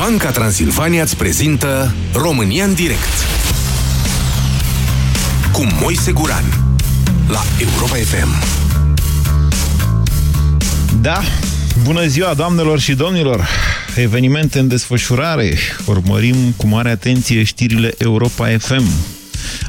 Banca Transilvania îți prezintă România în direct cu Moise Guran la Europa FM. Da, bună ziua doamnelor și domnilor! Evenimente în desfășurare. Urmărim cu mare atenție știrile Europa FM.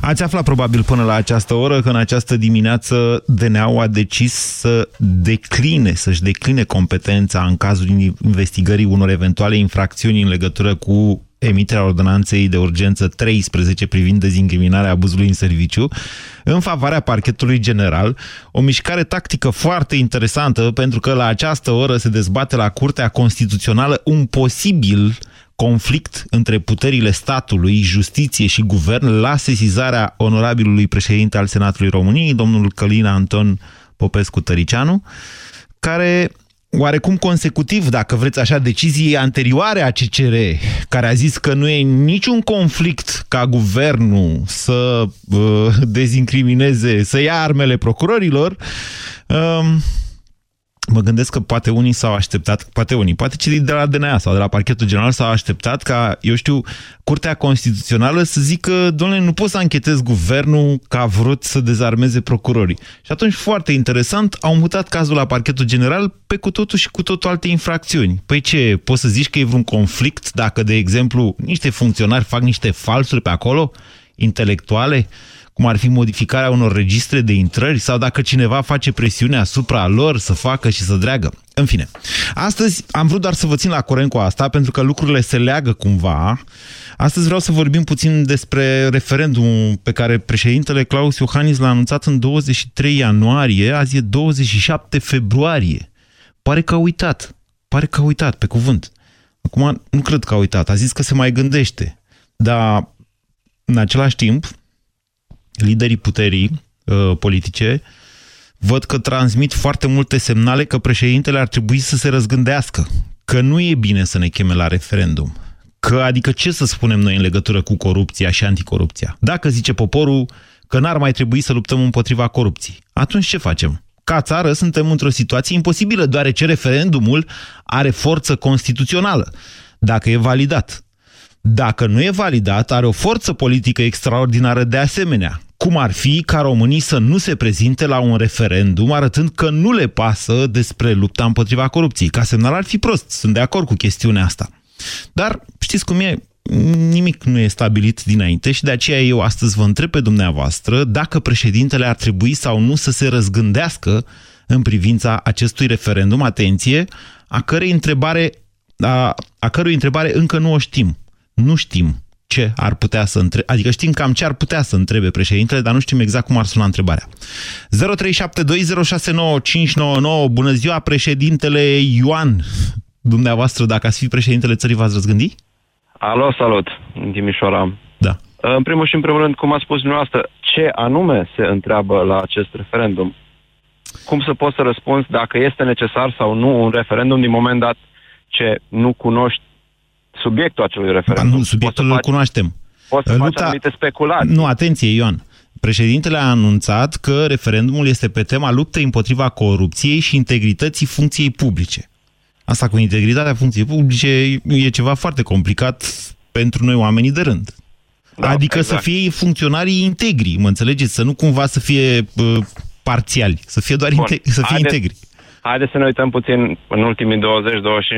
Ați aflat probabil până la această oră că în această dimineață DNA-ul a decis să decline, să-și decline competența în cazul investigării unor eventuale infracțiuni în legătură cu emiterea ordonanței de urgență 13 privind dezincriminarea abuzului în serviciu în favoarea parchetului general, o mișcare tactică foarte interesantă pentru că la această oră se dezbate la Curtea Constituțională un posibil conflict între puterile statului, justiție și guvern la sesizarea onorabilului președinte al Senatului României, domnul Călin Anton Popescu-Tăricianu, care oarecum consecutiv, dacă vreți așa, deciziei anterioare a CCR, care a zis că nu e niciun conflict ca guvernul să uh, dezincrimineze, să ia armele procurorilor, uh, mă gândesc că poate unii s-au așteptat, poate unii, poate cei de la DNA sau de la parchetul general s-au așteptat ca, eu știu, Curtea Constituțională să zică, domnule, nu pot să anchetez guvernul că a vrut să dezarmeze procurorii. Și atunci, foarte interesant, au mutat cazul la parchetul general pe cu totul și cu totul alte infracțiuni. Păi ce, poți să zici că e vreun conflict dacă, de exemplu, niște funcționari fac niște falsuri pe acolo, intelectuale? Cum ar fi modificarea unor registre de intrări sau dacă cineva face presiune asupra lor să facă și să dreagă. În fine, astăzi am vrut doar să vă țin la curent cu asta, pentru că lucrurile se leagă cumva. Astăzi vreau să vorbim puțin despre referendumul pe care președintele Claus Iohannis l-a anunțat în 23 ianuarie, azi e 27 februarie. Pare că a uitat, pare că a uitat, pe cuvânt. Acum, nu cred că a uitat, a zis că se mai gândește. Dar, în același timp, liderii puterii uh, politice văd că transmit foarte multe semnale că președintele ar trebui să se răzgândească, că nu e bine să ne cheme la referendum. Că, adică ce să spunem noi în legătură cu corupția și anticorupția? Dacă zice poporul că n-ar mai trebui să luptăm împotriva corupției, atunci ce facem? Ca țară suntem într-o situație imposibilă, deoarece referendumul are forță constituțională, dacă e validat. Dacă nu e validat, are o forță politică extraordinară de asemenea, cum ar fi ca românii să nu se prezinte la un referendum arătând că nu le pasă despre lupta împotriva corupției. Ca semnal ar fi prost, sunt de acord cu chestiunea asta. Dar știți cum e, nimic nu e stabilit dinainte și de aceea eu astăzi vă întreb pe dumneavoastră dacă președintele ar trebui sau nu să se răzgândească în privința acestui referendum, atenție, a cărei întrebare, a, a cărui întrebare încă nu o știm. Nu știm ce ar putea să întrebe, adică știm cam ce ar putea să întrebe președintele, dar nu știm exact cum ar suna întrebarea. 0372069599, bună ziua președintele Ioan, dumneavoastră, dacă ați fi președintele țării, v-ați răzgândi? Alo, salut, Timișoara. Da. În primul și în primul rând, cum a spus dumneavoastră, ce anume se întreabă la acest referendum? Cum să poți să răspunzi dacă este necesar sau nu un referendum din moment dat ce nu cunoști subiectul acelui referendum. Ba nu, subiectul îl cunoaștem. Poți să Lupta... faci anumite speculații. Nu, atenție, Ioan. Președintele a anunțat că referendumul este pe tema luptei împotriva corupției și integrității funcției publice. Asta cu integritatea funcției publice e ceva foarte complicat pentru noi oamenii de rând. Da, adică exact. să fie funcționarii integri, mă înțelegeți? Să nu cumva să fie uh, parțiali, să fie doar Bun. inte- să fie Haideți, integri. Haideți să ne uităm puțin în ultimii 20-25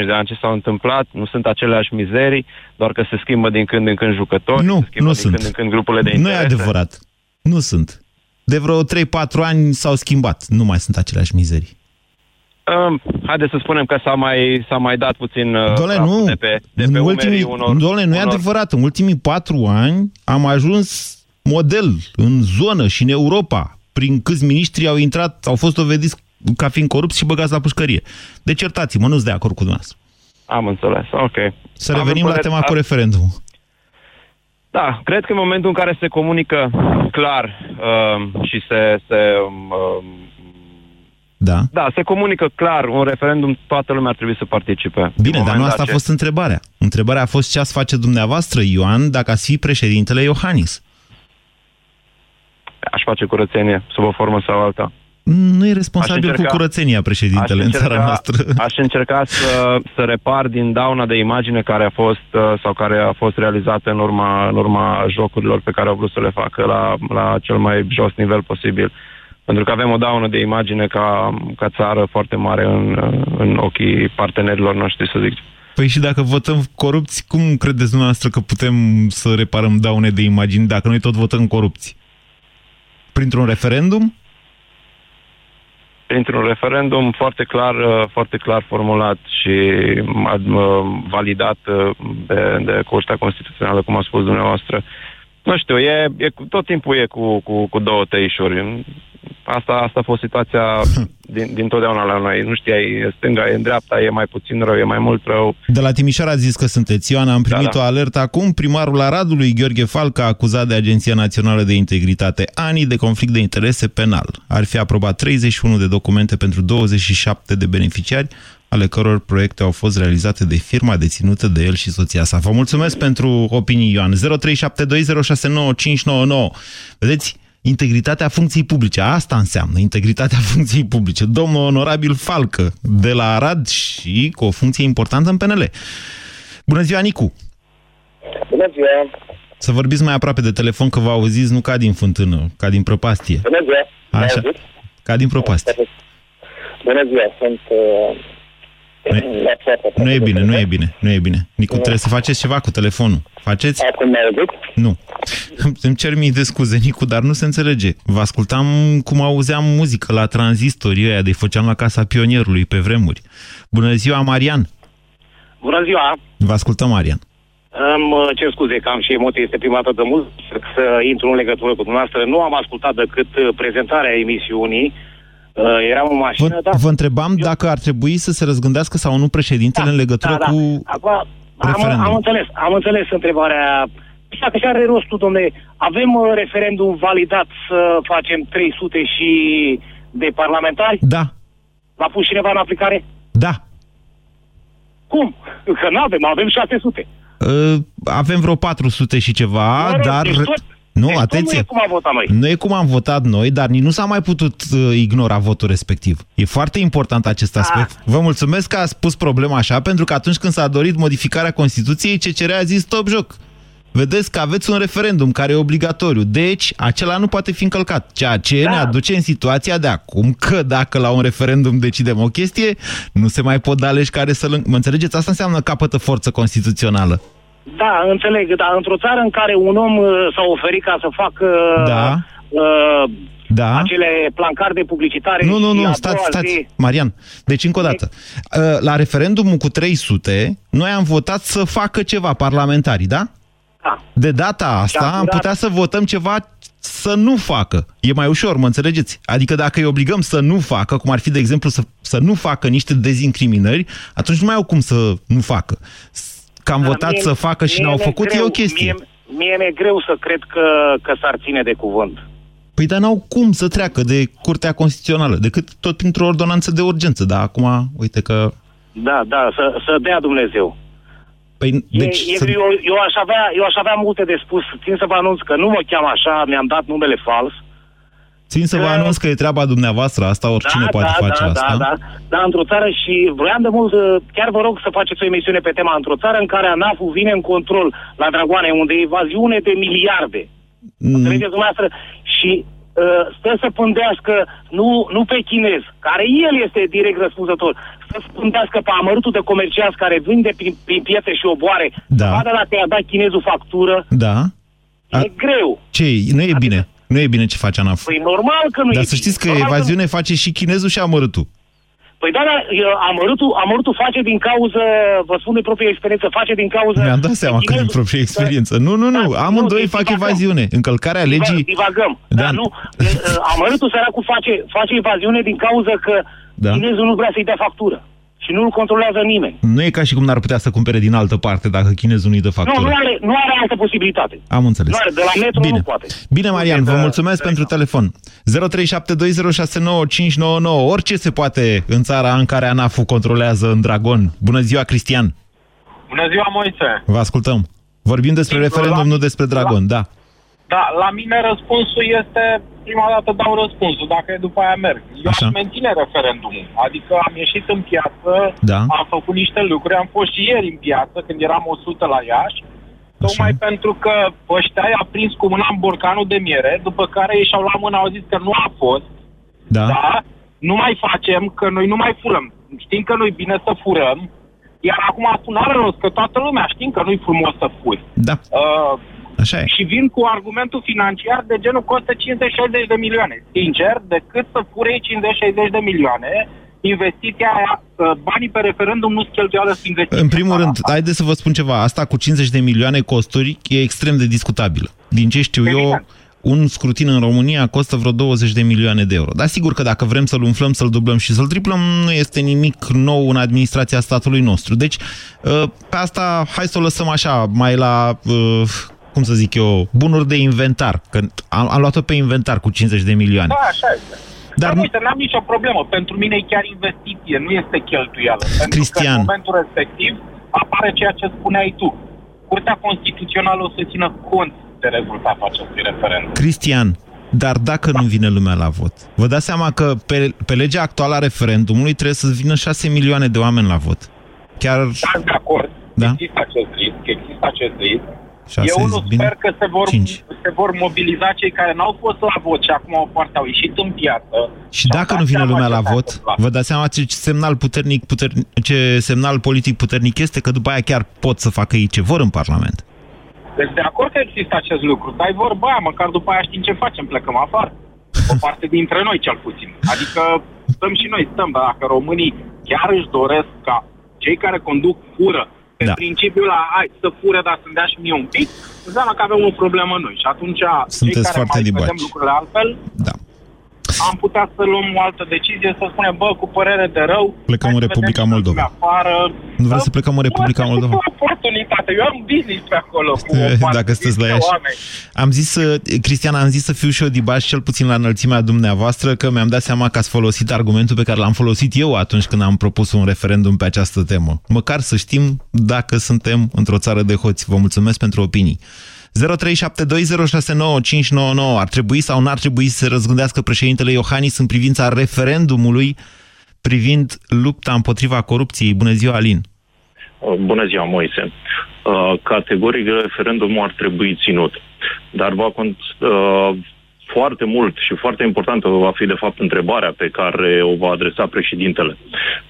de ani ce s-au întâmplat. Nu sunt aceleași mizerii, doar că se schimbă din când în când jucători, nu, se schimbă nu din sunt. când în când grupurile de interese. Nu e adevărat. Nu sunt. De vreo 3-4 ani s-au schimbat. Nu mai sunt aceleași mizerii. Um, haideți să spunem că s-a mai, s-a mai dat puțin uh, Dole, nu. de pe, de în pe ultimii, unor... Dole, nu e unor... adevărat. În ultimii patru ani am ajuns model în zonă și în Europa. Prin câți miniștri au intrat, au fost dovediți ca fiind corupți și băgați la pușcărie. Deci iertați-mă, nu-s de acord cu dumneavoastră. Am înțeles, ok. Să am revenim la tema cu referendumul. Da, cred că în momentul în care se comunică clar uh, și se, se uh, da. Da, se comunică clar un referendum, toată lumea ar trebui să participe. Bine, dar nu asta acest... a fost întrebarea. Întrebarea a fost ce ați face dumneavoastră, Ioan, dacă ați fi președintele Iohannis. Aș face curățenie, sub o formă sau alta. Nu e responsabil încerca, cu curățenia președintele încerca, în țara noastră. Aș încerca să, să repar din dauna de imagine care a fost uh, sau care a fost realizată în urma, în urma jocurilor pe care au vrut să le facă la, la cel mai jos nivel posibil. Pentru că avem o daună de imagine ca, ca țară foarte mare în, în ochii partenerilor noștri, să zic. Păi și dacă votăm corupți, cum credeți dumneavoastră că putem să reparăm daune de imagini dacă noi tot votăm corupți? Printr-un referendum? Printr-un referendum foarte clar, foarte clar formulat și validat de, de Curtea Constituțională, cum a spus dumneavoastră. Nu știu, e, e, tot timpul e cu, cu, cu două tăișuri. Asta, asta a fost situația din, din totdeauna la noi. Nu știai, e stânga, e în dreapta, e mai puțin rău, e mai mult rău. De la Timișoara a zis că sunteți. Ioana, am primit da, da. o alertă acum. Primarul Aradului, Gheorghe Falca, acuzat de Agenția Națională de Integritate ani de conflict de interese penal. Ar fi aprobat 31 de documente pentru 27 de beneficiari, ale căror proiecte au fost realizate de firma deținută de el și soția sa. Vă mulțumesc pentru opinii, Ioan. 0372069599. Vedeți, integritatea funcției publice. Asta înseamnă integritatea funcției publice. Domnul onorabil Falcă, de la Arad și cu o funcție importantă în PNL. Bună ziua, Nicu! Bună ziua! Să vorbiți mai aproape de telefon, că vă auziți nu ca din fântână, ca din prăpastie. Bună ziua! Așa, ca din prăpastie. Bună ziua, sunt uh, nu e bine, nu e bine, nu e bine. Nicu, trebuie să faceți ceva cu telefonul. Faceți? Acum mai auzit? Nu. Îmi cer mii de scuze, Nicu, dar nu se înțelege. Vă ascultam cum auzeam muzică la tranzistorii ăia de făceam la Casa Pionierului pe vremuri. Bună ziua, Marian! Bună ziua! Vă ascultăm, Marian. Îmi uh, cer scuze că am și emoții, este prima dată de mult să intru în legătură cu dumneavoastră. Nu am ascultat decât uh, prezentarea emisiunii, Uh, eram în mașină, vă, da. Vă întrebam Eu... dacă ar trebui să se răzgândească sau nu președintele da, în legătură da, da. cu Acum, am, am, înțeles, am înțeles întrebarea. Dacă și are rostul, domnule, avem uh, referendum validat să facem 300 și de parlamentari? Da. L-a pus cineva în aplicare? Da. Cum? Că nu avem, avem 600. Uh, avem vreo 400 și ceva, Doar, dar... Deci tot, nu, deci atenție. Nu e cum am votat noi. Nu e cum am votat noi, dar nici nu s-a mai putut uh, ignora votul respectiv. E foarte important acest aspect. Ah. Vă mulțumesc că a spus problema așa, pentru că atunci când s-a dorit modificarea Constituției, CCR a zis stop joc. Vedeți că aveți un referendum care e obligatoriu, deci acela nu poate fi încălcat. Ceea ce da. ne aduce în situația de acum că dacă la un referendum decidem o chestie, nu se mai pot da legi care să-l... Mă înțelegeți? Asta înseamnă capătă forță constituțională. Da, înțeleg, dar într-o țară în care un om uh, s-a oferit ca să facă da. Uh, da. acele plancari de publicitare... Nu, nu, nu, stați, stați, zi... Marian. Deci, încă o dată, uh, la referendumul cu 300, noi am votat să facă ceva parlamentarii, da? Da. De data asta da, am putea da. să votăm ceva să nu facă. E mai ușor, mă înțelegeți? Adică dacă îi obligăm să nu facă, cum ar fi, de exemplu, să, să nu facă niște dezincriminări, atunci nu mai au cum să nu facă că am da, votat mie, să facă și n-au făcut, greu, e o chestie. Mie, mie mi-e greu să cred că, că s-ar ține de cuvânt. Păi dar n-au cum să treacă de Curtea Constituțională, decât tot printr-o ordonanță de urgență. Dar acum, uite că... Da, da, să, să dea Dumnezeu. Păi, deci, e, să... eu, eu, aș avea, eu aș avea multe de spus. Țin să vă anunț că nu mă cheam așa, mi-am dat numele fals. Uh, Țin să vă anunț că e treaba dumneavoastră, asta oricine da, poate da, face da, asta. Da, da, da, într-o țară și vroiam de mult, chiar vă rog să faceți o emisiune pe tema, într-o țară în care ANAF-ul vine în control la Dragoane, unde e evaziune de miliarde. Mm. Înțelegeți dumneavoastră? Și uh, stă să pândească nu, nu pe chinez, care el este direct răspunzător, să pândească pe amărutul de comerciați care vinde prin, prin piețe și oboare, da. să vadă dacă i-a dat chinezul factură. Da. E A... greu. Ce Nu e adică, bine. Nu e bine ce face ANAF. Păi normal că nu Dar e să știți că normal evaziune că... face și chinezul și amărâtul. Păi da, da, amărâtul, amărâtul face din cauză, vă spun de proprie experiență, face din cauză... Mi-am dat seama că din proprie experiență. Nu, nu, nu, da, amândoi fac divagăm. evaziune. Încălcarea legii... Divagăm, da, da nu. Amărâtul săracul face, face evaziune din cauză că da. chinezul nu vrea să-i dea factură și nu-l controlează nimeni. Nu e ca și cum n-ar putea să cumpere din altă parte dacă chinezul nu-i dă factură. Nu, nu are, nu are altă posibilitate. Am înțeles. Nu are, de la metro Bine. nu poate. Bine, Marian, vă mulțumesc de pentru telefon. 0372069599. Orice se poate în țara în care ANAF-ul controlează în Dragon. Bună ziua, Cristian! Bună ziua, Moise! Vă ascultăm. Vorbim despre Din referendum, la... nu despre Dragon, la... da. Da, la mine răspunsul este prima dată dau răspunsul, dacă e după aia merg. Eu Așa. aș menține referendumul. Adică am ieșit în piață, Da. am făcut niște lucruri, am fost și ieri în piață, când eram 100 la Iași, tocmai pentru că ăștia i-a prins cu mâna în borcanul de miere, după care ei și-au luat mâna, au zis că nu a fost, Da? da? Nu mai facem, că noi nu mai furăm. Știm că nu-i bine să furăm, iar acum spun, are rost, că toată lumea știm că nu-i frumos să furi. Da. Uh, Așa e. și vin cu argumentul financiar de genul costă 50-60 de milioane. Sincer, decât să fure 50-60 de milioane, investiția aia, uh, banii pe referendum nu-ți cheltuială să investiția. În primul rând, haideți să vă spun ceva. Asta cu 50 de milioane costuri e extrem de discutabilă. Din ce știu eu, Evident. un scrutin în România costă vreo 20 de milioane de euro. Dar sigur că dacă vrem să-l umflăm, să-l dublăm și să-l triplăm, nu este nimic nou în administrația statului nostru. Deci, uh, pe asta, hai să o lăsăm așa, mai la, uh, cum să zic eu, bunuri de inventar. Că am, am luat-o pe inventar cu 50 de milioane. Da, așa este. Dar Dar nu- uite, n-am nicio problemă. Pentru mine e chiar investiție, nu este cheltuială. Pentru Cristian. că în momentul respectiv apare ceea ce spuneai tu. Curtea Constituțională o să țină cont de rezultatul acestui referendum. Cristian, dar dacă nu vine lumea la vot? Vă dați seama că pe, pe legea actuală a referendumului trebuie să vină 6 milioane de oameni la vot. Chiar Sunt de acord, Da. există acest risc, există acest risc. 6 Eu nu bine? sper că se vor, 5. se vor mobiliza cei care n-au fost la vot și acum au parte au ieșit în piață. Și și-au dacă dat nu vine seama lumea ce la s-a vot, întâmplat. vă dați seama ce semnal puternic, puternic, ce semnal politic puternic este că după aia chiar pot să facă ei ce vor în Parlament. Deci de acord că există acest lucru, dar e vorba aia, măcar după aia știm ce facem, plecăm afară. O parte dintre noi, cel puțin. Adică stăm și noi, stăm, dar dacă românii chiar își doresc ca cei care conduc fură, pe Da. da. principiul la hai să fure, dar să-mi dea și mie un pic, înseamnă că avem o problemă noi. Și atunci, Sunteți cei care foarte mai dibaci. vedem lucrurile altfel, Da. Am putea să luăm o altă decizie, să spunem, bă, cu părere de rău, Plecăm hai în să vedem Republica ce se Moldova. întâmplă Afară. Nu vreți să plecăm în Republica Bă, Moldova? E o oportunitate. Eu am business pe acolo cu o parte Dacă sunteți la dintre Iași. oameni. Am zis, să- Cristian, am zis să fiu și eu dibaș, cel puțin la înălțimea dumneavoastră, că mi-am dat seama că ați folosit argumentul pe care l-am folosit eu atunci când am propus un referendum pe această temă. Măcar să știm dacă suntem într-o țară de hoți. Vă mulțumesc pentru opinii. 0372069599 ar trebui sau n-ar trebui să se răzgândească președintele Iohannis în privința referendumului privind lupta împotriva corupției. Bună ziua, Alin! Uh, Bună ziua, Moise. Uh, Categoric, referendumul ar trebui ținut. Dar va cont, uh, foarte mult și foarte importantă va fi, de fapt, întrebarea pe care o va adresa președintele.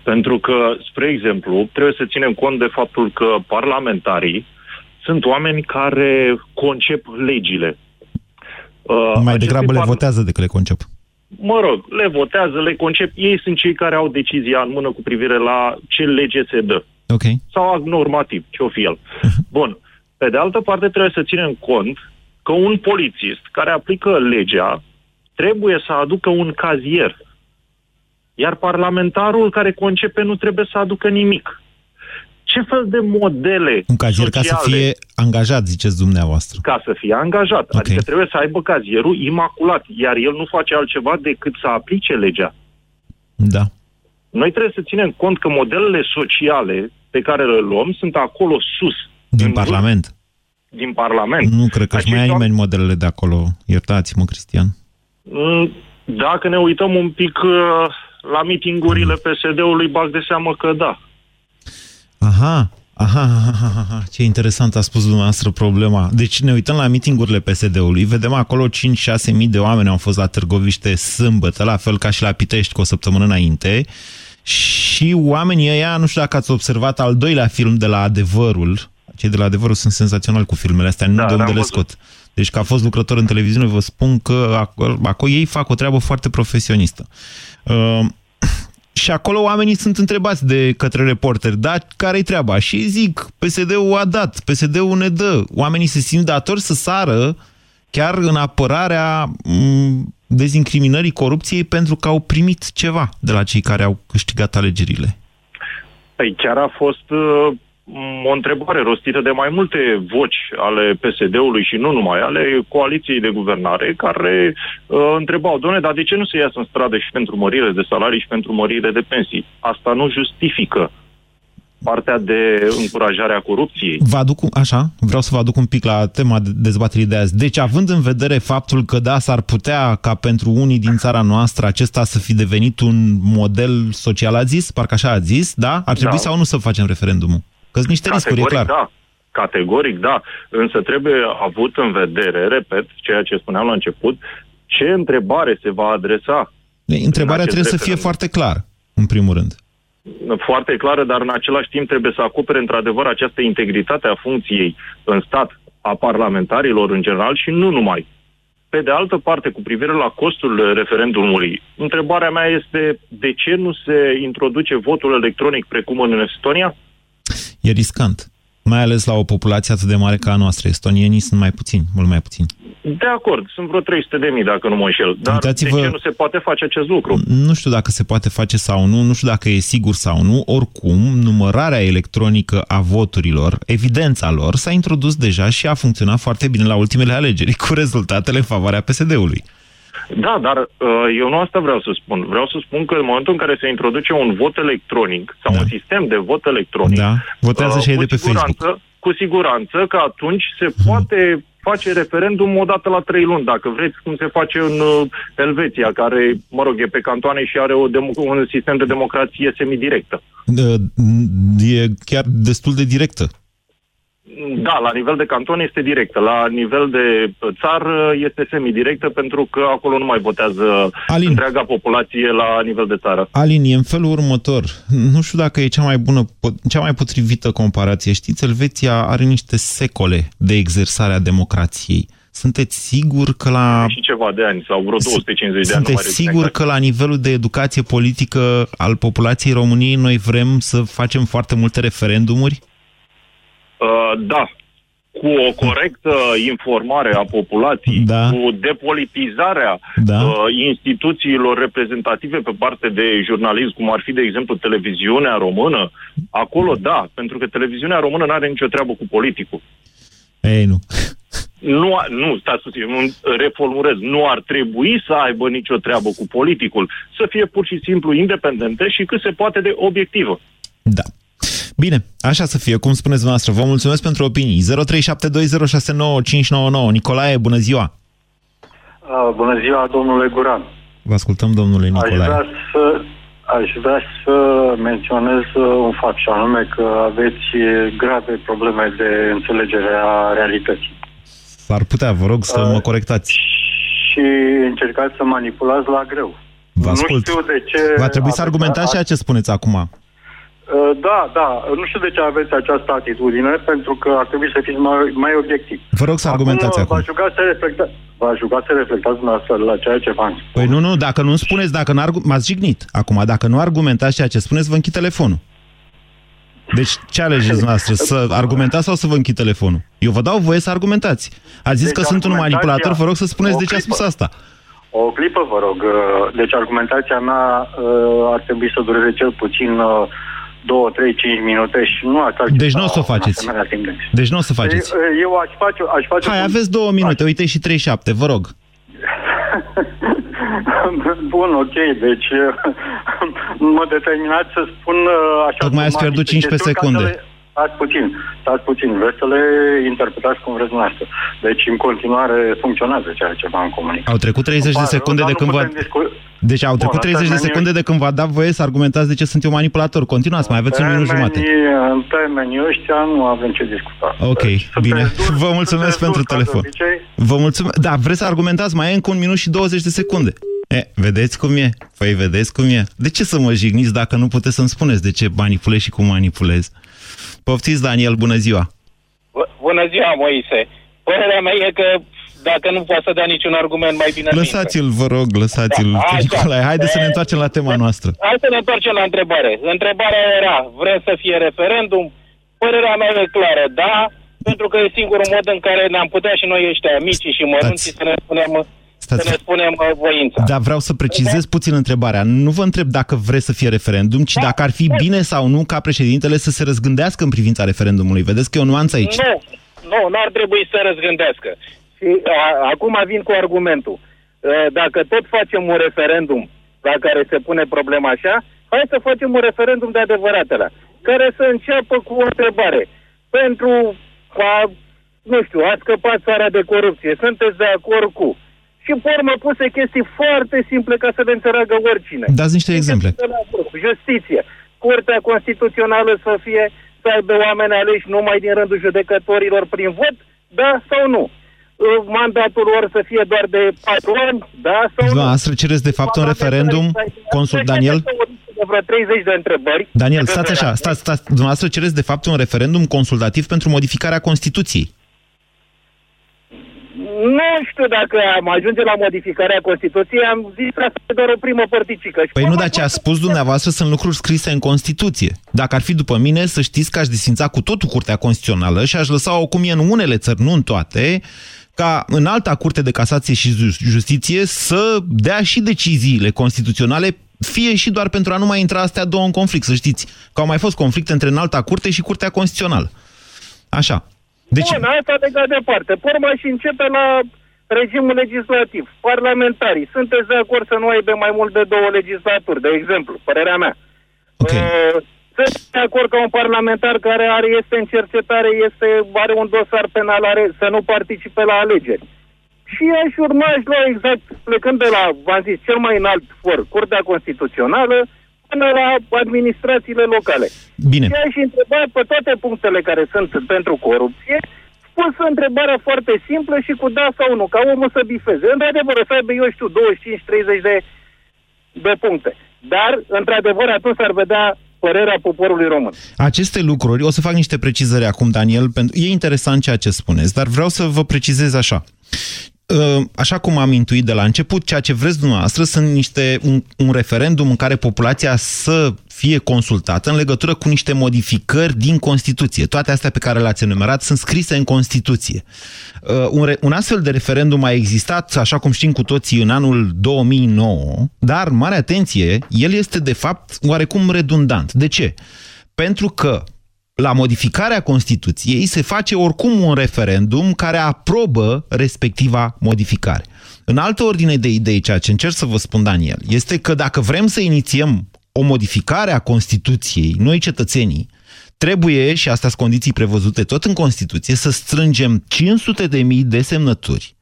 Pentru că, spre exemplu, trebuie să ținem cont de faptul că parlamentarii sunt oameni care concep legile. Uh, Mai aceste degrabă le par- votează decât le concep. mă rog, le votează, le concep. Ei sunt cei care au decizia în mână cu privire la ce lege se dă Ok. sau act normativ, ce o fi el. Bun. Pe de altă parte, trebuie să ținem cont că un polițist care aplică legea trebuie să aducă un cazier. Iar parlamentarul care concepe nu trebuie să aducă nimic. Ce fel de modele Un cazier ca să sociale fie angajat, ziceți dumneavoastră. ca să fie angajat. Ok. Adică trebuie să aibă cazierul imaculat, iar el nu face altceva decât să aplice legea. Da. Noi trebuie să ținem cont că modelele sociale pe care le luăm sunt acolo sus. Din în Parlament. din Parlament. Nu cred că își mai ia Acești nimeni modelele de acolo. Iertați-mă, Cristian. Mm, Dacă ne uităm un pic uh, la mitingurile PSD-ului, bag de seamă că da. Aha, aha, aha, aha, aha, ce interesant a spus dumneavoastră problema. Deci ne uităm la mitingurile PSD-ului, vedem acolo 5-6 mii de oameni au fost la Târgoviște sâmbătă, la fel ca și la Pitești cu o săptămână înainte. Și oamenii ăia, nu știu dacă ați observat al doilea film de la Adevărul, cei de la Adevărul sunt senzaționali cu filmele astea, nu Da, de unde le-am le văzut. scot. Deci că a fost lucrător în televiziune, vă spun că acolo, acolo ei fac o treabă foarte profesionistă. Uh, și acolo oamenii sunt întrebați de către reporteri, da, care-i treaba? Și ei zic, PSD-ul a dat, PSD-ul ne dă. Oamenii se simt datori să sară chiar în apărarea m, dezincriminării corupției pentru că au primit ceva de la cei care au câștigat alegerile. Păi chiar a fost uh, o întrebare rostită de mai multe voci ale PSD-ului și nu numai, ale coaliției de guvernare, care uh, întrebau, doamne, dar de ce nu se iasă în stradă și pentru mărire de salarii și pentru mărire de pensii? Asta nu justifică partea de încurajare a corupției. Vă aduc, așa, vreau să vă aduc un pic la tema dezbaterii de azi. Deci, având în vedere faptul că da, s-ar putea ca pentru unii din țara noastră acesta să fi devenit un model social, a zis, parcă așa a zis, da? Ar trebui da. sau nu să facem referendumul? Că sunt niște riscuri, e clar. da. Categoric, da. Însă trebuie avut în vedere, repet, ceea ce spuneam la început, ce întrebare se va adresa. Întrebarea trebuie referendum. să fie foarte clar, în primul rând foarte clară, dar în același timp trebuie să acopere într-adevăr această integritate a funcției în stat, a parlamentarilor în general și nu numai. Pe de altă parte, cu privire la costul referendumului, întrebarea mea este de ce nu se introduce votul electronic precum în Estonia? E riscant mai ales la o populație atât de mare ca a noastră. Estonienii sunt mai puțini, mult mai puțini. De acord, sunt vreo 300 de mii, dacă nu mă înșel. Dar de ce nu se poate face acest lucru? Nu știu dacă se poate face sau nu, nu știu dacă e sigur sau nu. Oricum, numărarea electronică a voturilor, evidența lor, s-a introdus deja și a funcționat foarte bine la ultimele alegeri, cu rezultatele în favoarea PSD-ului. Da, dar uh, eu nu asta vreau să spun. Vreau să spun că în momentul în care se introduce un vot electronic sau da. un sistem de vot electronic, da. votează uh, și ei de pe Facebook. Cu siguranță că atunci se hmm. poate face referendum o dată la trei luni, dacă vreți, cum se face în uh, Elveția, care, mă rog, e pe cantoane și are o un sistem de democrație semidirectă. E chiar destul de directă. Da, la nivel de canton este directă. La nivel de țară este semidirectă pentru că acolo nu mai votează Alin, întreaga populație la nivel de țară. Alin, e în felul următor. Nu știu dacă e cea mai bună, cea mai potrivită comparație. Știți, Elveția are niște secole de exersare a democrației. Sunteți sigur că la... Și ceva de ani, sau vreo 250 de ani. Sunteți sigur exact. că la nivelul de educație politică al populației României noi vrem să facem foarte multe referendumuri? Uh, da, cu o corectă informare a populației, da. cu depolitizarea da. uh, instituțiilor reprezentative pe parte de jurnalism, cum ar fi, de exemplu, televiziunea română, acolo da, pentru că televiziunea română nu are nicio treabă cu politicul. Ei, nu. Nu, nu stați puțin, reformulez, nu ar trebui să aibă nicio treabă cu politicul, să fie pur și simplu independente și cât se poate de obiectivă. Da. Bine, așa să fie, cum spuneți dumneavoastră. Vă mulțumesc pentru opinii. 0372069599. Nicolae, bună ziua! Uh, bună ziua, domnule Guran. Vă ascultăm, domnule Nicolae. Aș vrea să, aș vrea să menționez un fapt, și anume că aveți grave probleme de înțelegere a realității. S-ar putea, vă rog să uh, mă corectați. Și încercați să manipulați la greu. Vă ascult. Nu știu de ce... Va trebui să argumentați ceea ce spuneți acum. Uh, da, da. Nu știu de ce aveți această atitudine, pentru că ar trebui să fiți mai, mai obiectiv. Vă rog să argumentați acum. V-aș ruga să, reflecta, v-aș ruga să reflectați dumneavoastră la ceea ce v-am spus. Păi nu, nu, dacă nu spuneți, dacă nu m-ați jignit acum, dacă nu argumentați ceea ce spuneți, vă închid telefonul. Deci ce alegeți noastră? Să argumentați sau să vă închid telefonul? Eu vă dau voie să argumentați. Ați zis deci că sunt un manipulator, vă rog să spuneți de ce a spus asta. O clipă, vă rog. Uh, deci argumentația mea uh, ar trebui să dureze cel puțin 2, 3, 5 minute și nu ați Deci nu o să o faceți. Deci nu o să faceți. Eu aș face... Aș face Hai, aveți două minute, uite și 37, vă rog. Bun, ok, deci mă determinați să spun uh, așa... Tocmai ați pierdut 15 secunde. Stați puțin, stați puțin, vreți să le interpretați cum vreți dumneavoastră. Deci, în continuare, funcționează ceea ce v-am comunicat. Au trecut 30 de secunde de când vă... Deci au trecut 30 de secunde de când v-a dat voie să argumentați de ce sunt eu manipulator. Continuați, mai aveți un minut jumate. În termenii ăștia nu avem ce discuta. Ok, deci, bine. Vă mulțumesc pentru telefon. Vă mulțumesc. Da, vreți să argumentați? Mai e încă un minut și 20 de secunde. E, vedeți cum e? Păi vedeți cum e? De ce să mă jigniți dacă nu puteți să-mi spuneți de ce manipulez și cum manipulez? Poftiți, Daniel, bună ziua! Bună ziua, Moise! Părerea mea e că dacă nu poate să dea niciun argument, mai bine Lăsați-l, vă rog, lăsați-l. Da, Nicolae, haide să ne întoarcem la tema noastră. Hai să ne întoarcem la întrebare. Întrebarea era, vrem să fie referendum? Părerea mea e clară, da, pentru că e singurul mod în care ne-am putea și noi ăștia mici și mărunți să ne spunem Stați. Să ne spunem uh, voința. Dar vreau să precizez puțin întrebarea. Nu vă întreb dacă vreți să fie referendum, ci da. dacă ar fi bine sau nu ca președintele să se răzgândească în privința referendumului. Vedeți că e o nuanță aici. Nu, nu, nu ar trebui să răzgândească. Și a, acum vin cu argumentul. A, dacă tot facem un referendum la care se pune problema așa, hai să facem un referendum de adevăratele. care să înceapă cu o întrebare. Pentru a, nu știu, a scăpat țara de corupție, sunteți de acord cu? Și pe urmă puse chestii foarte simple ca să le înțeleagă oricine. Dați niște exemple. Justiție. Curtea Constituțională să fie, să aibă oameni aleși numai din rândul judecătorilor prin vot, da sau nu? mandatul lor să fie doar de patru ani, da sau nu? Dumneavoastră cereți de fapt un referendum, consul Daniel? De vreo 30 de întrebări. Daniel, stați așa, stați, stați, dumneavoastră cereți de fapt un referendum consultativ pentru modificarea Constituției. Nu știu dacă am ajunge la modificarea Constituției, am zis că asta e doar o primă părticică. Păi nu, dar ce a spus dumneavoastră sunt lucruri scrise în Constituție. Dacă ar fi după mine, să știți că aș disința cu totul Curtea Constituțională și aș lăsa-o cum e în unele țări, nu în toate, ca în alta curte de casație și justiție să dea și deciziile constituționale, fie și doar pentru a nu mai intra astea două în conflict, să știți. Că au mai fost conflicte între înalta curte și curtea constituțională. Așa. Deci... Bun, asta de departe. Porma și începe la regimul legislativ. Parlamentarii, sunteți de acord să nu aibă mai mult de două legislaturi, de exemplu, părerea mea. Okay. Uh, sunt de acord că un parlamentar care are, este în cercetare, este, are un dosar penal, are, să nu participe la alegeri. Și aș urma, aș lua exact, plecând de la, v-am zis, cel mai înalt for, Curtea Constituțională, până la administrațiile locale. Bine. Și aș întreba pe toate punctele care sunt pentru corupție, pus întrebarea foarte simplă și cu da sau nu, ca omul să bifeze. Într-adevăr, să aibă, eu știu, 25-30 de, de puncte. Dar, într-adevăr, atunci s-ar vedea părerea poporului român. Aceste lucruri, o să fac niște precizări acum, Daniel, pentru e interesant ceea ce spuneți, dar vreau să vă precizez așa. Ă, așa cum am intuit de la început, ceea ce vreți dumneavoastră sunt niște, un, un referendum în care populația să fie consultată în legătură cu niște modificări din Constituție. Toate astea pe care le-ați enumerat sunt scrise în Constituție. Uh, un, un astfel de referendum a existat, așa cum știm cu toții, în anul 2009, dar, mare atenție, el este de fapt oarecum redundant. De ce? Pentru că la modificarea Constituției se face oricum un referendum care aprobă respectiva modificare. În altă ordine de idei, ceea ce încerc să vă spun, Daniel, este că dacă vrem să inițiem o modificare a Constituției, noi cetățenii, trebuie, și astea sunt condiții prevăzute tot în Constituție, să strângem 500 de mii de semnături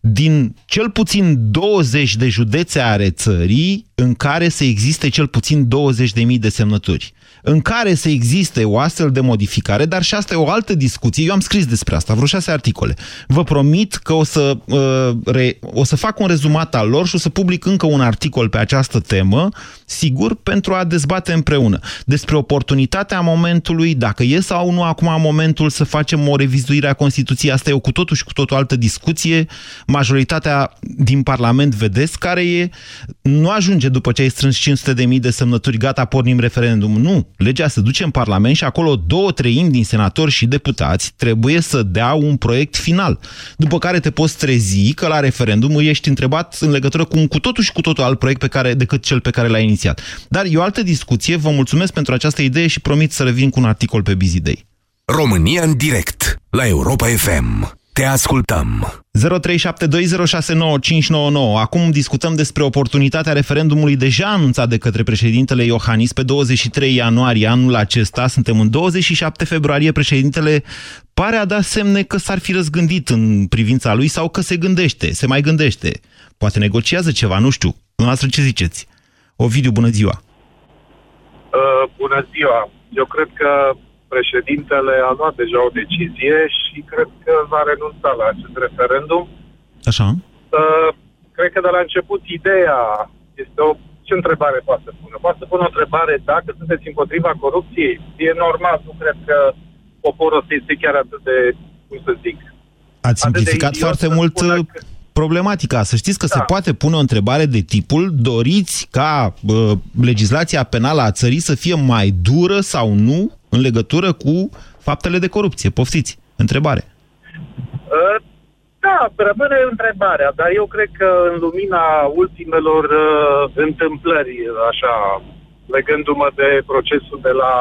din cel puțin 20 de județe ale țării în care să existe cel puțin 20 de mii de semnături în care să existe o astfel de modificare, dar și asta e o altă discuție. Eu am scris despre asta, vreo șase articole. Vă promit că o să, uh, re, o să fac un rezumat al lor și o să public încă un articol pe această temă, sigur, pentru a dezbate împreună despre oportunitatea momentului, dacă e sau nu acum momentul să facem o revizuire a Constituției, asta e o cu totul și cu totul altă discuție. Majoritatea din Parlament, vedeți, care e, nu ajunge după ce ai strâns 500.000 de semnături, gata, pornim referendum. Nu, legea se duce în Parlament și acolo două treimi din senatori și deputați trebuie să dea un proiect final. După care te poți trezi că la referendum ești întrebat în legătură cu un cu totul și cu totul alt proiect pe care, decât cel pe care l-ai inițiat. Dar e o altă discuție, vă mulțumesc pentru această idee și promit să revin cu un articol pe Bizidei. România în direct, la Europa FM. Te ascultăm. 0372069599. Acum discutăm despre oportunitatea referendumului deja anunțat de către președintele Iohannis pe 23 ianuarie anul acesta. Suntem în 27 februarie. Președintele pare a da semne că s-ar fi răzgândit în privința lui sau că se gândește, se mai gândește. Poate negociază ceva, nu știu. Dumneavoastră ce ziceți? Ovidiu, bună ziua! Uh, bună ziua! Eu cred că președintele a luat deja o decizie și cred că va renunța la acest referendum. Așa. Uh, cred că de la început ideea este o... Ce întrebare poate să pună? Poate să pună o întrebare dacă sunteți împotriva corupției. E normal, nu cred că poporul ăsta este chiar atât de, cum să zic... Ați simplificat foarte mult uh, că... problematica. Să știți că da. se poate pune o întrebare de tipul doriți ca uh, legislația penală a țării să fie mai dură sau nu în legătură cu faptele de corupție. Poftiți, întrebare. Uh, da, rămâne întrebarea, dar eu cred că în lumina ultimelor uh, întâmplări, așa, legându-mă de procesul de la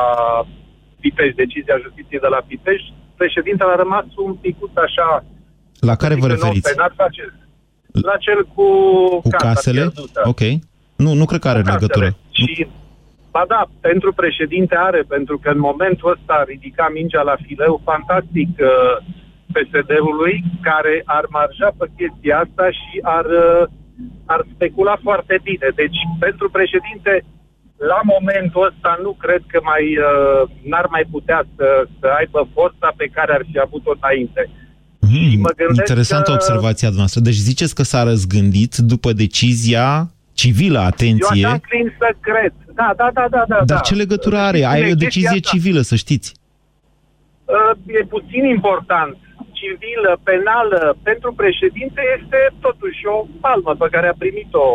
Pitești, decizia justiției de la Pitești, președintele a rămas un pic așa... La care vă referiți? Penat, la cel cu, cu casele? Pierdută. Ok. Nu, nu cred că are legătură. Și Ba da, pentru președinte are, pentru că în momentul ăsta ridica mingea la fileu fantastic uh, PSD-ului, care ar marja pe chestia asta și ar, uh, ar specula foarte bine. Deci, pentru președinte, la momentul ăsta nu cred că mai uh, n-ar mai putea să, să aibă forța pe care ar fi avut-o înainte. Hmm, interesantă că... observația noastră. Deci ziceți că s-a răzgândit după decizia civilă, atenție. Eu așa să cred. Da, da, da, da. da Dar da. ce legătură are? Ai o decizie civilă, să știți. Uh, e puțin important. Civilă, penală, pentru președinte este totuși o palmă pe care a primit-o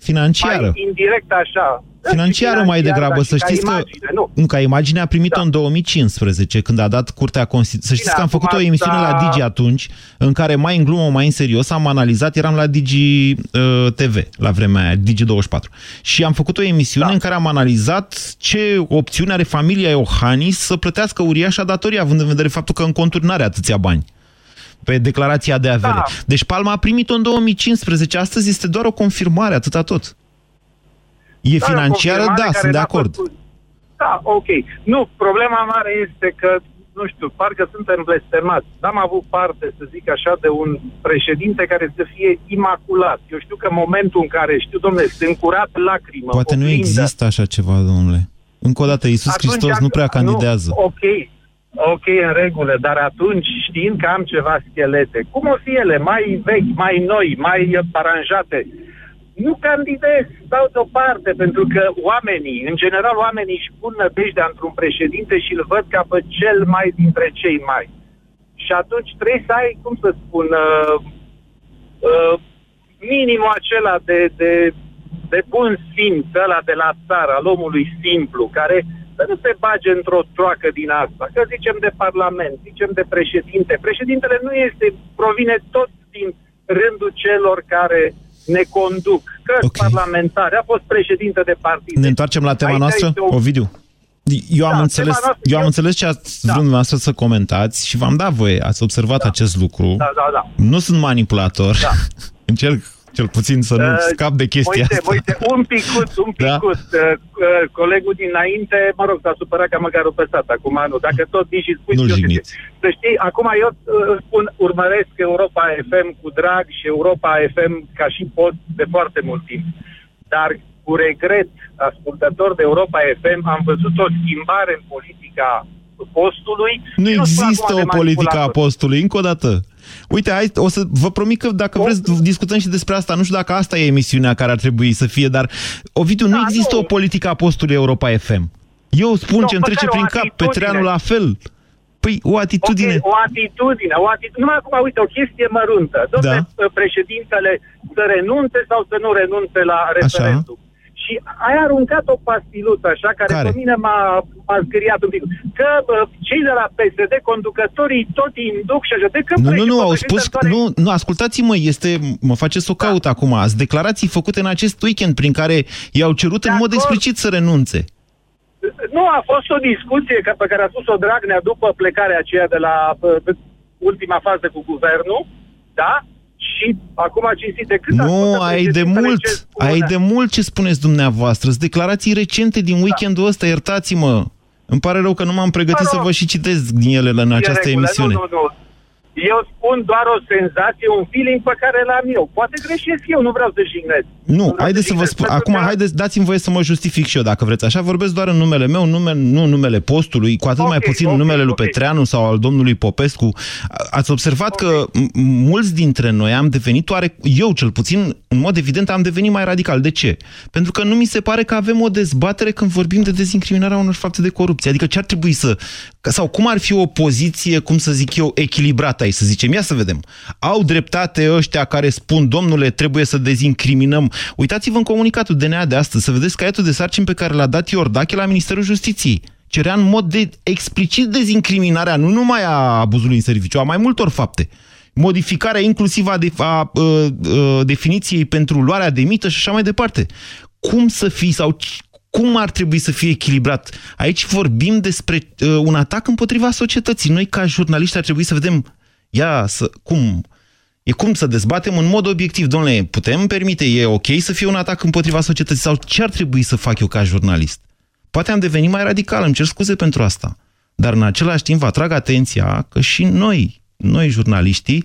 financiară. Mai indirect așa. Financiară mai degrabă, să știți că... Imagine, nu. Nu, ca imagine a primit-o da. în 2015, când a dat Curtea Constituției. Să știți Bine, că am făcut o emisiune da... la Digi atunci, în care mai în glumă, mai în serios, am analizat, eram la Digi uh, TV, la vremea aia, Digi 24. Și am făcut o emisiune da. în care am analizat ce opțiune are familia Iohannis să plătească uriașa datorie, având în vedere faptul că în conturi n-are atâția bani pe declarația de avere. Da. Deci Palma a primit-o în 2015, astăzi este doar o confirmare, atâta tot. E da, financiară? Da, sunt de acord. Făcut. Da, ok. Nu, problema mare este că, nu știu, parcă suntem blestemați. N-am avut parte, să zic așa, de un președinte care să fie imaculat. Eu știu că în momentul în care, știu, domnule, sunt curat lacrimă. Poate nu există așa ceva, domnule. Încă o dată, Iisus Hristos nu prea candidează. Nu, ok, ok, în regulă, dar atunci, știind că am ceva schelete, cum o fi ele, mai vechi, mai noi, mai aranjate, nu candidez, stau deoparte, pentru că oamenii, în general oamenii își pun nădejdea într-un președinte și îl văd ca pe cel mai dintre cei mai. Și atunci trebuie să ai, cum să spun, uh, uh, minimul acela de, de, de bun simț, ăla de la țară, al omului simplu, care să nu se bage într-o troacă din asta. Că zicem de parlament, zicem de președinte. Președintele nu este, provine tot din rândul celor care ne conduc, că okay. parlamentari, a fost președinte de partid. Ne întoarcem la tema Aici noastră, o... Ovidiu? Eu am, da, înțeles, eu am înțeles ce ați da. vrut dumneavoastră să comentați și v-am dat voie, ați observat da. acest lucru. Da, da, da. Nu sunt manipulator. Da. Încerc cel puțin să nu uh, scap de chestia uite, asta. Uite, un picut, un da. picut. Da? Uh, colegul dinainte, mă rog, s-a supărat că măcar o păsat acum, nu. Dacă tot vii și spui... Nu jigniți. Să știi, acum eu uh, spun, urmăresc Europa FM cu drag și Europa FM ca și post de foarte mult timp. Dar cu regret, ascultător de Europa FM, am văzut o schimbare în politica postului. Nu există o politică a postului, încă o dată. Uite, hai, o să vă promit că dacă vreți discutăm și despre asta. Nu știu dacă asta e emisiunea care ar trebui să fie, dar Ovidiu, da, nu există nu. o politică a postului Europa FM. Eu spun ce îmi trece prin cap, pe treanul la fel. Păi, o atitudine... Okay, o atitudine, o atitudine. Numai acum, uite, o chestie măruntă. Dom'le, da. președintele să renunțe sau să nu renunțe la referendum. Așa și ai aruncat o pastiluță așa, care, care? pe mine m-a, m-a zgâriat un pic. Că uh, cei de la PSD, conducătorii, tot induc și așa. De când nu, nu, nu, au spus, care... nu, nu, ascultați-mă, este, mă face să o caut da. acum, ați declarații făcute în acest weekend prin care i-au cerut de în mod explicit să renunțe. Nu, a fost o discuție pe care a spus-o Dragnea după plecarea aceea de la uh, ultima fază cu guvernul, da? Și acum cinstit de cât Nu, ai de mult, ai de mult ce spuneți dumneavoastră. Sunt declarații recente din weekendul ăsta, iertați-mă. Îmi pare rău că nu m-am pregătit da, să vă și citesc din ele în această regulă. emisiune. Nu, nu, nu. Eu spun doar o senzație, un feeling pe care l-am eu. Poate greșesc eu, nu vreau să jignesc. Nu, haideți să, să vă spun. Acum, că... haideți, dați-mi voie să mă justific și eu, dacă vreți. Așa vorbesc doar în numele meu, nume, nu numele postului, cu atât okay, mai puțin okay, numele okay. lui Petreanu sau al domnului Popescu. Ați observat okay. că mulți dintre noi am devenit, oare eu cel puțin, în mod evident, am devenit mai radical. De ce? Pentru că nu mi se pare că avem o dezbatere când vorbim de dezincriminarea unor fapte de corupție. Adică ce ar trebui să... Sau cum ar fi o poziție, cum să zic eu, echilibrată aici, să zicem. Ia să vedem. Au dreptate ăștia care spun, domnule, trebuie să dezincriminăm. Uitați-vă în comunicatul DNA de astăzi, să vedeți caietul de sarcini pe care l-a dat Iordache la Ministerul Justiției. Cerea în mod de explicit dezincriminarea nu numai a abuzului în serviciu, a mai multor fapte. Modificarea inclusiv a, de, a, a, a definiției pentru luarea de mită și așa mai departe. Cum să fii sau cum ar trebui să fie echilibrat? Aici vorbim despre uh, un atac împotriva societății. Noi, ca jurnaliști, ar trebui să vedem ia să, cum, e cum să dezbatem în mod obiectiv. Domnule, putem permite, e ok să fie un atac împotriva societății sau ce ar trebui să fac eu ca jurnalist? Poate am devenit mai radical, îmi cer scuze pentru asta. Dar în același timp vă atrag atenția că și noi, noi jurnaliștii,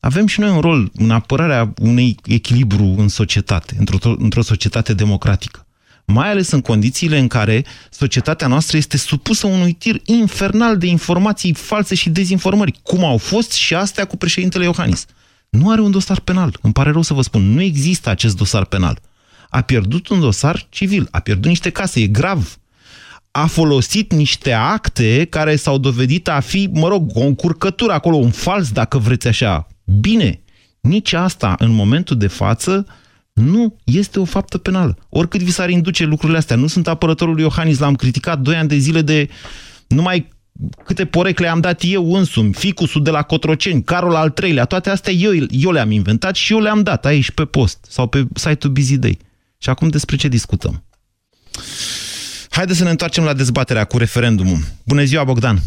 avem și noi un rol în apărarea unui echilibru în societate, într-o, într-o societate democratică. Mai ales în condițiile în care societatea noastră este supusă unui tir infernal de informații false și dezinformări, cum au fost și astea cu președintele Iohannis. Nu are un dosar penal, îmi pare rău să vă spun, nu există acest dosar penal. A pierdut un dosar civil, a pierdut niște case, e grav, a folosit niște acte care s-au dovedit a fi, mă rog, o încurcătură acolo, un fals, dacă vreți așa. Bine, nici asta, în momentul de față, nu este o faptă penală. Oricât vi s-ar induce lucrurile astea. Nu sunt apărătorul lui Iohannis, l-am criticat doi ani de zile de numai câte porecle am dat eu însumi, ficusul de la Cotroceni, Carol al treilea, toate astea eu, eu le-am inventat și eu le-am dat aici pe post sau pe site-ul Busy Day. Și acum despre ce discutăm? Haideți să ne întoarcem la dezbaterea cu referendumul. Bună ziua, Bogdan!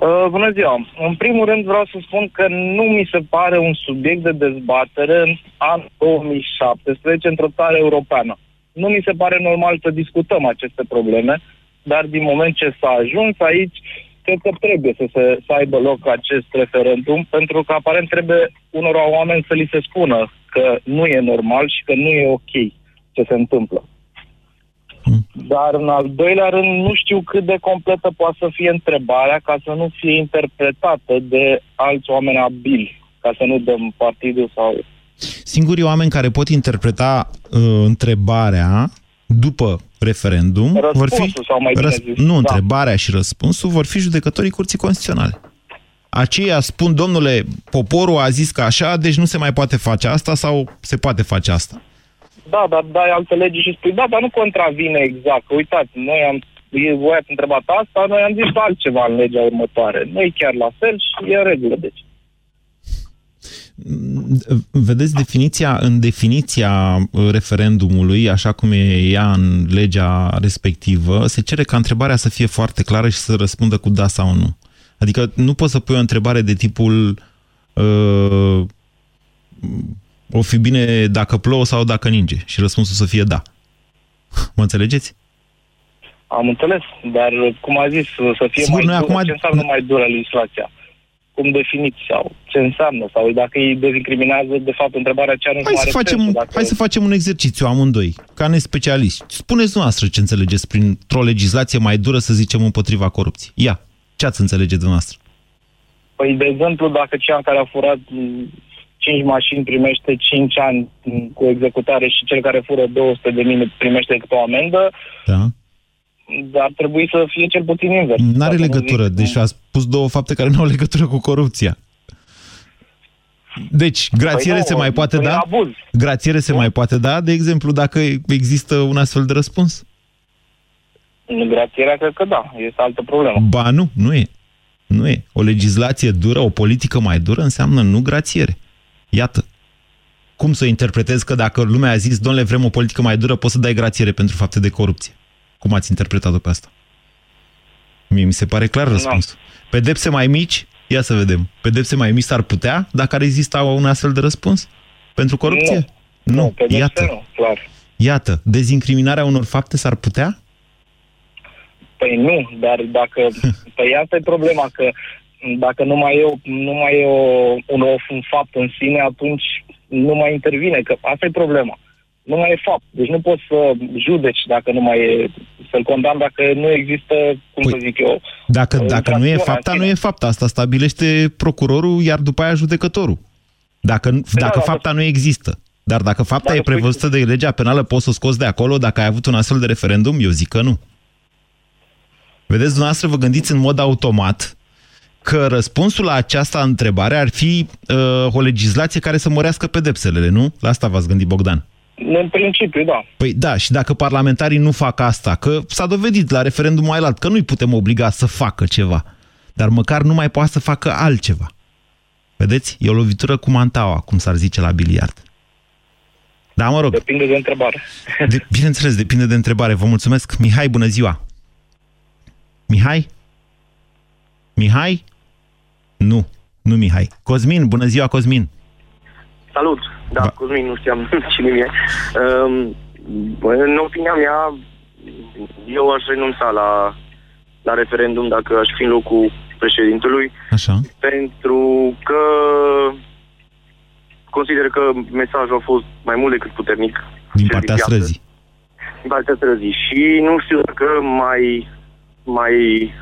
Uh, bună ziua! În primul rând vreau să spun că nu mi se pare un subiect de dezbatere în anul 2017 într-o țară europeană. Nu mi se pare normal să discutăm aceste probleme, dar din moment ce s-a ajuns aici, cred că trebuie să, se, să aibă loc acest referendum, pentru că aparent trebuie unor oameni să li se spună că nu e normal și că nu e ok ce se întâmplă. Dar, în al doilea rând, nu știu cât de completă poate să fie întrebarea ca să nu fie interpretată de alți oameni abili, ca să nu dăm partidul sau... Singurii oameni care pot interpreta uh, întrebarea după referendum vor fi... sau mai bine zis. Nu, da. întrebarea și răspunsul vor fi judecătorii Curții Constituționale. Aceia spun, domnule, poporul a zis că așa, deci nu se mai poate face asta sau se poate face asta da, dar dai alte legi și spui, da, dar nu contravine exact. Uitați, noi am, voi ați întrebat asta, noi am zis altceva în legea următoare. Nu e chiar la fel și e în regulă, deci. Vedeți, definiția, în definiția referendumului, așa cum e ea în legea respectivă, se cere ca întrebarea să fie foarte clară și să răspundă cu da sau nu. Adică nu poți să pui o întrebare de tipul uh, o fi bine dacă plouă sau dacă ninge? Și răspunsul să fie da. Mă înțelegeți? Am înțeles, dar cum a zis, să fie Sigur, mai dură, acum... ce înseamnă mai dură legislația? Cum definiți sau ce înseamnă? Sau dacă îi dezincriminează, de fapt, întrebarea ce nu hai să facem, sensul, dacă... Hai să facem un exercițiu amândoi, ca nespecialiști. Spuneți noastră ce înțelegeți printr-o legislație mai dură, să zicem, împotriva corupției. Ia, ce ați înțelegeți dumneavoastră? Păi, de exemplu, dacă cel care a furat 5 mașini primește 5 ani cu executare și cel care fură 200 de mii primește câte o amendă, da. ar trebui să fie cel puțin invers. Nu are legătură, zic... deci a spus două fapte care nu au legătură cu corupția. Deci, grațiere păi nu, se mai poate păi da? Abuz. Grațiere se nu? mai poate da, de exemplu, dacă există un astfel de răspuns? Grațierea cred că da, este altă problemă. Ba nu, nu e. Nu e. O legislație dură, o politică mai dură înseamnă nu grațiere. Iată. Cum să interpretez că dacă lumea a zis, domnule, vrem o politică mai dură, poți să dai grațiere pentru fapte de corupție? Cum ați interpretat-o pe asta? Mie mi se pare clar răspunsul. Pedepse mai mici? Ia să vedem. Pedepse mai mici s-ar putea dacă ar exista un astfel de răspuns? Pentru corupție? Nu. Nu, nu Iată. nu, clar. Iată, dezincriminarea unor fapte s-ar putea? Păi nu, dar dacă... Păi asta e problema, că dacă nu mai e, o, nu mai e o, un, un fapt în sine, atunci nu mai intervine, că asta e problema. Nu mai e fapt. Deci nu poți să judeci dacă nu mai e, să-l condamn dacă nu există, cum păi, să zic eu... Dacă, dacă nu e fapta, nu e fapta. Asta stabilește procurorul, iar după aia judecătorul. Dacă, păi dacă da, fapta nu există. Dar dacă fapta dacă e prevăzută de legea penală, poți să o scoți de acolo dacă ai avut un astfel de referendum? Eu zic că nu. Vedeți, dumneavoastră vă gândiți în mod automat că răspunsul la această întrebare ar fi uh, o legislație care să mărească pedepsele, nu? La asta v-ați gândit, Bogdan. În principiu, da. Păi da, și dacă parlamentarii nu fac asta, că s-a dovedit la referendumul mai alt că nu-i putem obliga să facă ceva, dar măcar nu mai poate să facă altceva. Vedeți? E o lovitură cu mantaua, cum s-ar zice la biliard. Da, mă rog. Depinde de întrebare. De, bineînțeles, depinde de întrebare. Vă mulțumesc. Mihai, bună ziua! Mihai? Mihai? Nu, nu Mihai. Cosmin, bună ziua Cosmin! Salut! Da, Va... Cosmin, nu știam cine e. Um, în opinia mea, eu aș renunța la, la referendum dacă aș fi în locul președintelui, Așa. pentru că consider că mesajul a fost mai mult decât puternic. Din cel partea piață. străzii. Din partea străzii. Și nu știu dacă mai, mai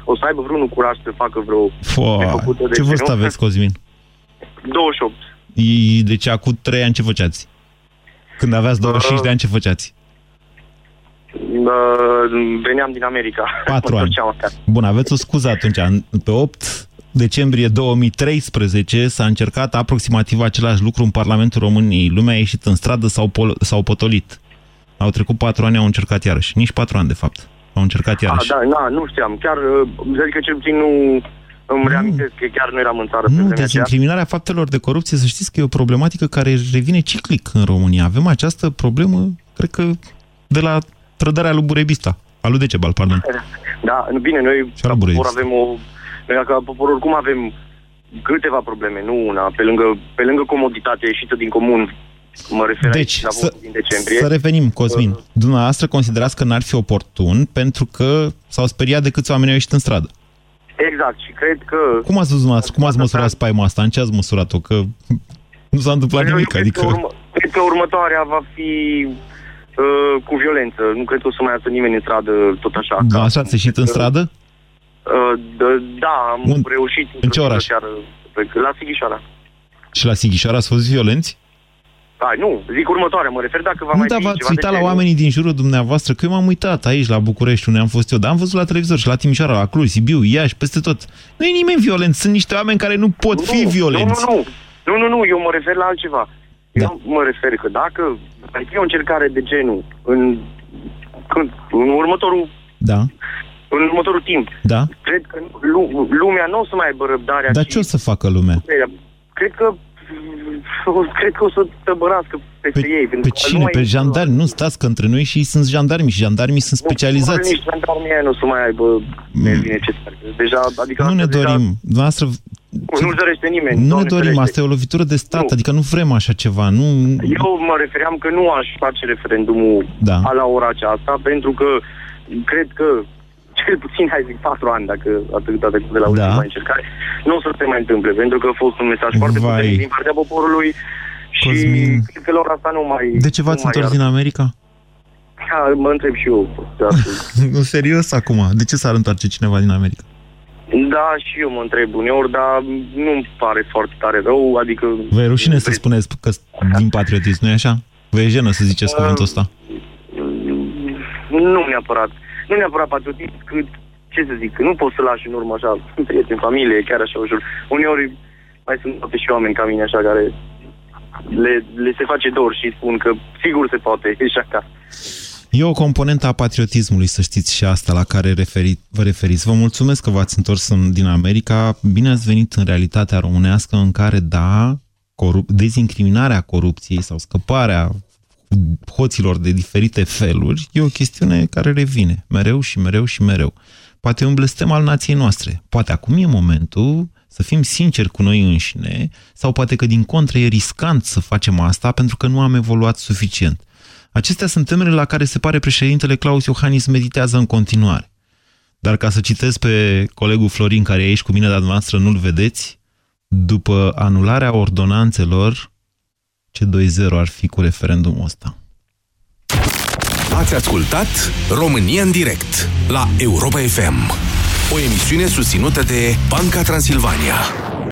o să aibă vreunul curaj să facă vreo Fo, făcută de ce vârstă genul. aveți, Cosmin? 28. E- Deci acum 3 ani ce făceați? Când aveați 25 de ani ce făceați? Uh, veneam din America. Patru Mă ani. întorceam acasă. Bun, aveți o scuză atunci. În- Pe 8 decembrie 2013 s-a încercat aproximativ același lucru în Parlamentul României. Lumea a ieșit în stradă, s-au, pol- s-au potolit. Au trecut patru ani, au încercat iarăși. Nici patru ani, de fapt. Au încercat Ah, iarăși. da, na, nu știam. Chiar, uh, adică cel puțin nu îmi reamintesc că chiar nu eram în țară pe Nu, vremea deci aceea. incriminarea faptelor de corupție, să știți că e o problematică care revine ciclic în România. Avem această problemă, cred că, de la trădarea lui Burebista, a lui Decebal, pardon. Da, bine, noi la ca Burești. popor avem o... Noi ca popor oricum avem câteva probleme, nu una. Pe lângă, pe lângă comoditatea ieșită din comun, mă refer Deci, aici la să, votul din decembrie. să revenim, Cosmin. Dumneavoastră considerați că n-ar fi oportun pentru că s-au speriat de câți oameni au ieșit în stradă. Exact, și cred că... Cum ați văzut dumneavoastră? Cum ați măsurat spaima asta? În ce ați măsurat-o? Că nu s-a întâmplat Eu nimic, cred, adică... că urmă, cred că următoarea va fi uh, cu violență. Nu cred că o să mai iasă nimeni în stradă tot așa. Da, așa ați ieșit în stradă? Uh, d- da, am Un- reușit. în ce oraș? Chiar, la Sighișoara. Și la Sighișoara ați fost violenți? Da, nu, zic următoarea, mă refer dacă va Nu, mai dar fi v-ați ceva de uitat la genul. oamenii din jurul dumneavoastră, că eu m-am uitat aici, la București, unde am fost eu, dar am văzut la televizor și la Timișoara, la Cluj, Sibiu, Iași, peste tot. Nu e nimeni violent, sunt niște oameni care nu pot fi violenți. Nu, nu, nu. Nu, nu, nu, eu mă refer la altceva. Da. Eu mă refer că dacă ar fi o încercare de genul în, când, în următorul Da, în următorul timp, da. cred că lu- lumea nu o să mai aibă răbdarea Dar și ce o să facă lumea? puterea. Cred că cred că o să tăbărască peste ei. Pe pentru că nu cine? mai- Pe jandarmi? Nu, stați că între noi și ei sunt jandarmi și jandarmii sunt specializați. Nici jandarmia nu o să mai aibă nervii necesare. Deja, adică Nu asta ne deja dorim. Dumneavoastră, Nu-și dorește nimeni. nu ne Doamne dorim. ferește. Asta e o lovitură de stat, adică nu vrem așa ceva. Nu... Eu mă refeream că nu aș face referendumul Da. la ora aceasta, pentru că cred că cel puțin, hai zic, patru ani, dacă atât de de la ultima Da. încercare, nu o să se mai întâmple, pentru că a fost un mesaj foarte Vai. puternic din partea poporului și Cosmin. cred că la ora asta nu mai... De ce v-ați nu mai întors ar- din America? Ha, mă întreb și eu. Da, Nu, serios acum. De ce s-ar întoarce cineva din America? da, și eu mă întreb uneori, dar nu-mi pare foarte tare rău, adică... Vă e rușine să spuneți că din patriotism, nu e așa? Vă e jenă să ziceți cuvântul ăsta? Nu neapărat. Nu neapărat patriotism, cât, ce să zic, că nu poți să lași în urmă așa, prieteni, familie, chiar așa ușor. Uneori mai sunt poate și oameni ca mine așa care le, le se face dor și spun că sigur se poate, și așa. E o componentă a patriotismului, să știți, și asta la care referi, vă referiți. Vă mulțumesc că v-ați întors în, din America. Bine ați venit în realitatea românească în care, da, corup- dezincriminarea corupției sau scăparea hoților de diferite feluri e o chestiune care revine mereu și mereu și mereu. Poate e un blestem al nației noastre. Poate acum e momentul să fim sinceri cu noi înșine sau poate că din contră e riscant să facem asta pentru că nu am evoluat suficient. Acestea sunt temele la care se pare președintele Claus Iohannis meditează în continuare. Dar ca să citesc pe colegul Florin, care e aici cu mine, dar dumneavoastră nu-l vedeți, după anularea ordonanțelor, ce 2-0 ar fi cu referendumul ăsta. Ați ascultat România în direct la Europa FM, o emisiune susținută de Banca Transilvania.